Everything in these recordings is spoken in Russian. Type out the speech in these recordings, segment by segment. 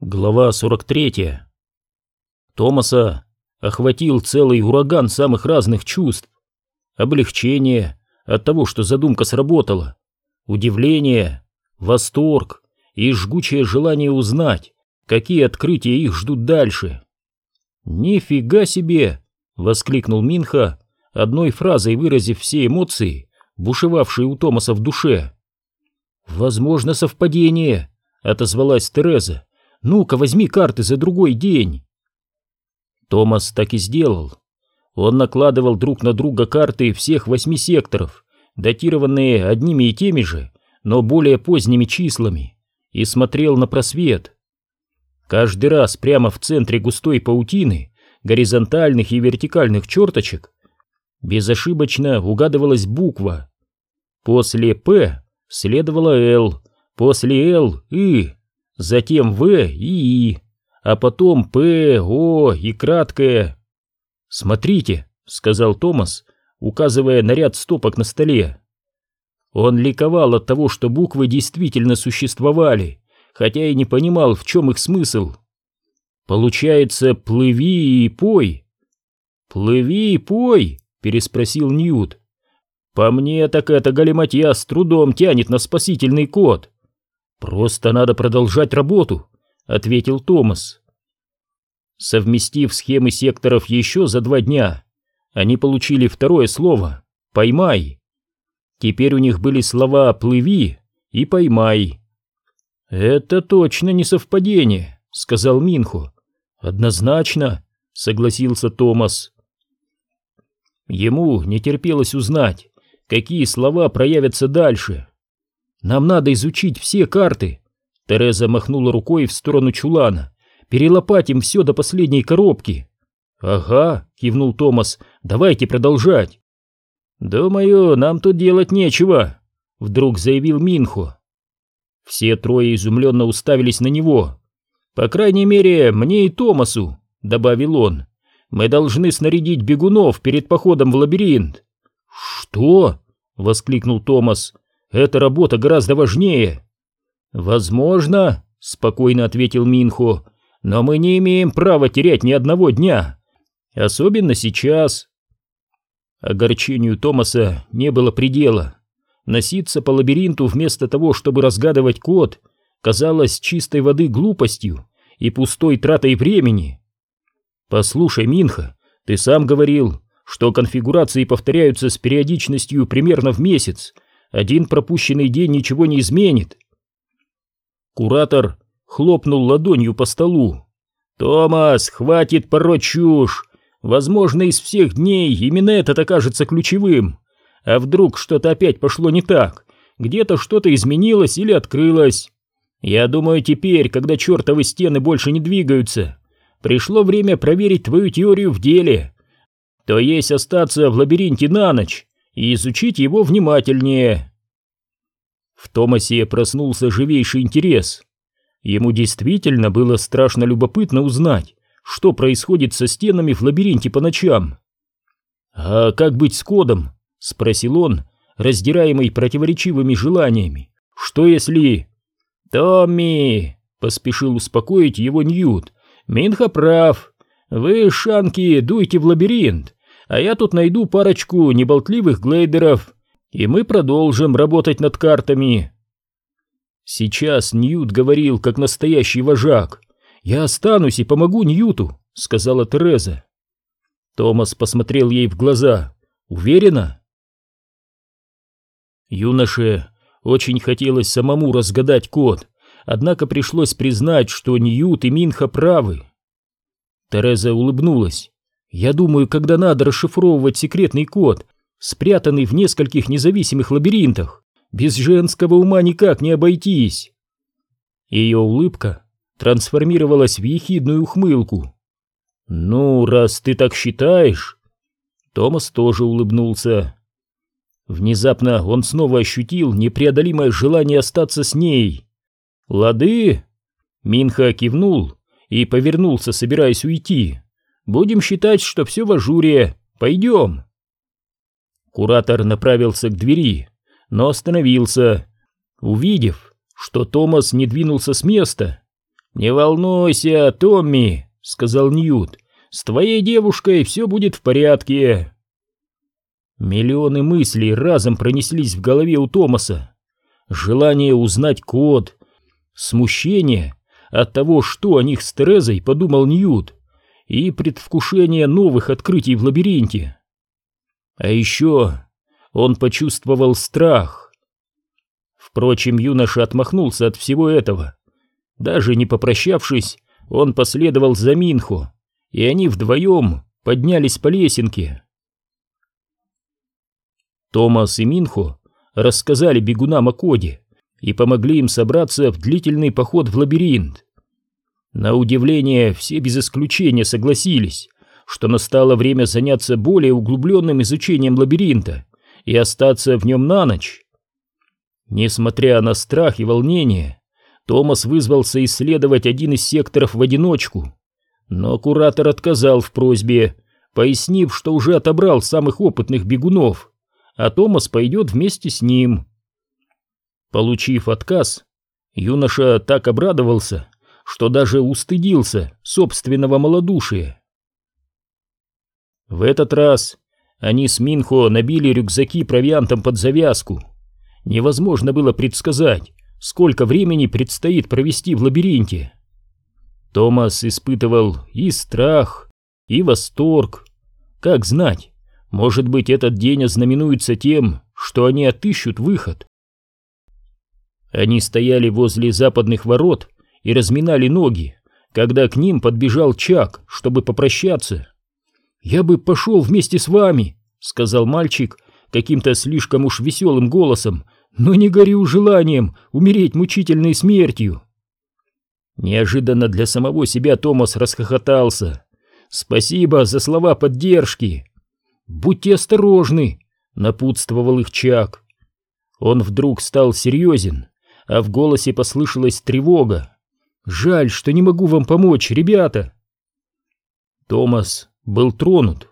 Глава 43. Томаса охватил целый ураган самых разных чувств. Облегчение от того, что задумка сработала, удивление, восторг и жгучее желание узнать, какие открытия их ждут дальше. «Нифига себе!» — воскликнул Минха, одной фразой выразив все эмоции, бушевавшие у Томаса в душе. «Возможно, совпадение», — отозвалась Тереза ну-ка, возьми карты за другой день. Томас так и сделал. Он накладывал друг на друга карты всех восьми секторов, датированные одними и теми же, но более поздними числами, и смотрел на просвет. Каждый раз прямо в центре густой паутины, горизонтальных и вертикальных черточек, безошибочно угадывалась буква. После «П» следовала «Л», после «Л» — «И», затем В и И, а потом П, О и краткое. «Смотрите», — сказал Томас, указывая на ряд стопок на столе. Он ликовал от того, что буквы действительно существовали, хотя и не понимал, в чем их смысл. «Получается, плыви и пой». «Плыви и пой?» — переспросил Ньют. «По мне, так это галиматья с трудом тянет на спасительный код». «Просто надо продолжать работу», — ответил Томас. Совместив схемы секторов еще за два дня, они получили второе слово «поймай». Теперь у них были слова «плыви» и «поймай». «Это точно не совпадение», — сказал Минху. «Однозначно», — согласился Томас. Ему не терпелось узнать, какие слова проявятся дальше. Нам надо изучить все карты. Тереза махнула рукой в сторону чулана. Перелопатим все до последней коробки. Ага, кивнул Томас. Давайте продолжать. Думаю, нам тут делать нечего, вдруг заявил Минхо. Все трое изумленно уставились на него. По крайней мере, мне и Томасу, добавил он. Мы должны снарядить бегунов перед походом в лабиринт. Что? воскликнул Томас. Эта работа гораздо важнее. Возможно, спокойно ответил Минхо, но мы не имеем права терять ни одного дня. Особенно сейчас. Огорчению Томаса не было предела. Носиться по лабиринту вместо того, чтобы разгадывать код, казалось чистой воды глупостью и пустой тратой времени. Послушай, Минха, ты сам говорил, что конфигурации повторяются с периодичностью примерно в месяц, один пропущенный день ничего не изменит. Куратор хлопнул ладонью по столу. «Томас, хватит пороть чушь! Возможно, из всех дней именно этот окажется ключевым. А вдруг что-то опять пошло не так? Где-то что-то изменилось или открылось? Я думаю, теперь, когда чертовы стены больше не двигаются, пришло время проверить твою теорию в деле. То есть остаться в лабиринте на ночь и изучить его внимательнее. В Томасе проснулся живейший интерес. Ему действительно было страшно любопытно узнать, что происходит со стенами в лабиринте по ночам. «А как быть с кодом?» — спросил он, раздираемый противоречивыми желаниями. «Что если...» «Томми!» — поспешил успокоить его Ньют. «Минха прав. Вы, шанки, дуйте в лабиринт а я тут найду парочку неболтливых глейдеров, и мы продолжим работать над картами. Сейчас Ньют говорил, как настоящий вожак. «Я останусь и помогу Ньюту», — сказала Тереза. Томас посмотрел ей в глаза. «Уверена?» Юноше очень хотелось самому разгадать код, однако пришлось признать, что Ньют и Минха правы. Тереза улыбнулась. Я думаю, когда надо расшифровывать секретный код, спрятанный в нескольких независимых лабиринтах, без женского ума никак не обойтись. Ее улыбка трансформировалась в ехидную ухмылку. «Ну, раз ты так считаешь...» Томас тоже улыбнулся. Внезапно он снова ощутил непреодолимое желание остаться с ней. «Лады?» Минха кивнул и повернулся, собираясь уйти. Будем считать, что все в ажуре. Пойдем. Куратор направился к двери, но остановился, увидев, что Томас не двинулся с места. «Не волнуйся, Томми», — сказал Ньют, — «с твоей девушкой все будет в порядке». Миллионы мыслей разом пронеслись в голове у Томаса. Желание узнать код, смущение от того, что о них с Терезой подумал Ньют, и предвкушение новых открытий в лабиринте. А еще он почувствовал страх. Впрочем, юноша отмахнулся от всего этого. Даже не попрощавшись, он последовал за Минхо, и они вдвоем поднялись по лесенке. Томас и Минхо рассказали бегунам о коде и помогли им собраться в длительный поход в лабиринт. На удивление, все без исключения согласились, что настало время заняться более углубленным изучением лабиринта и остаться в нем на ночь. Несмотря на страх и волнение, Томас вызвался исследовать один из секторов в одиночку, но куратор отказал в просьбе, пояснив, что уже отобрал самых опытных бегунов а Томас пойдет вместе с ним. Получив отказ, юноша так обрадовался, что даже устыдился собственного малодушия. В этот раз они с Минхо набили рюкзаки провиантом под завязку. Невозможно было предсказать, сколько времени предстоит провести в лабиринте. Томас испытывал и страх, и восторг. Как знать, может быть, этот день ознаменуется тем, что они отыщут выход. Они стояли возле западных ворот и разминали ноги, когда к ним подбежал Чак, чтобы попрощаться. «Я бы пошел вместе с вами», — сказал мальчик каким-то слишком уж веселым голосом, «но не горю желанием умереть мучительной смертью». Неожиданно для самого себя Томас расхохотался. «Спасибо за слова поддержки!» «Будьте осторожны!» — напутствовал их Чак. Он вдруг стал серьезен, а в голосе послышалась тревога. «Жаль, что не могу вам помочь, ребята!» Томас был тронут.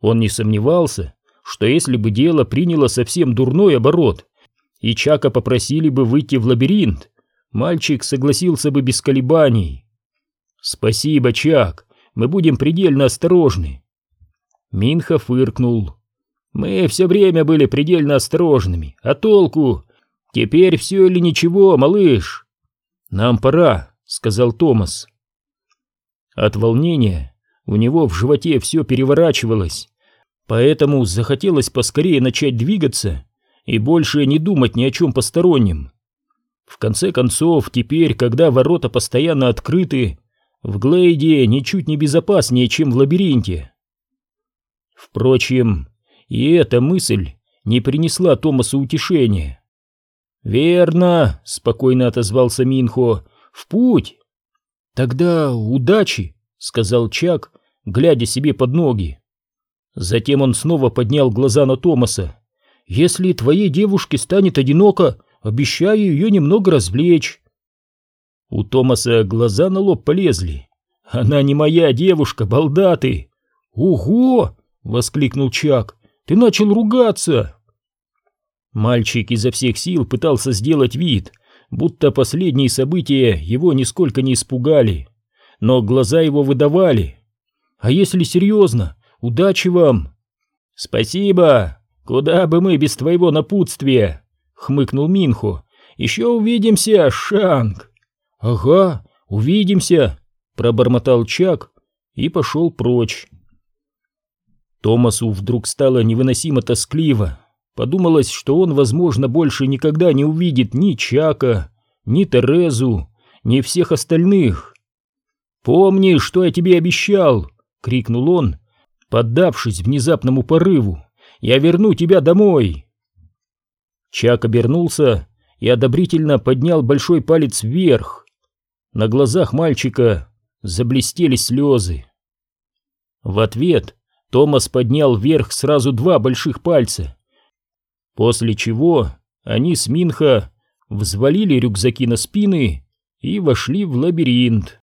Он не сомневался, что если бы дело приняло совсем дурной оборот, и Чака попросили бы выйти в лабиринт, мальчик согласился бы без колебаний. «Спасибо, Чак, мы будем предельно осторожны. Минха фыркнул. «Мы все время были предельно осторожными. А толку? Теперь все или ничего, малыш?» «Нам пора», — сказал Томас. От волнения у него в животе все переворачивалось, поэтому захотелось поскорее начать двигаться и больше не думать ни о чем постороннем. В конце концов, теперь, когда ворота постоянно открыты, в Глейде ничуть не безопаснее, чем в лабиринте. Впрочем, и эта мысль не принесла Томасу утешения. «Верно», — спокойно отозвался Минхо, — «в путь». «Тогда удачи», — сказал Чак, глядя себе под ноги. Затем он снова поднял глаза на Томаса. «Если твоей девушке станет одиноко, обещаю ее немного развлечь». У Томаса глаза на лоб полезли. «Она не моя девушка, балда ты!» «Ого!» — воскликнул Чак. «Ты начал ругаться!» Мальчик изо всех сил пытался сделать вид, будто последние события его нисколько не испугали, но глаза его выдавали. «А если серьезно, удачи вам!» «Спасибо! Куда бы мы без твоего напутствия?» — хмыкнул Минхо. «Еще увидимся, Шанг!» «Ага, увидимся!» — пробормотал Чак и пошел прочь. Томасу вдруг стало невыносимо тоскливо. Подумалось, что он, возможно, больше никогда не увидит ни Чака, ни Терезу, ни всех остальных. «Помни, что я тебе обещал!» — крикнул он, поддавшись внезапному порыву. «Я верну тебя домой!» Чак обернулся и одобрительно поднял большой палец вверх. На глазах мальчика заблестели слезы. В ответ Томас поднял вверх сразу два больших пальца, после чего они с Минха взвалили рюкзаки на спины и вошли в лабиринт.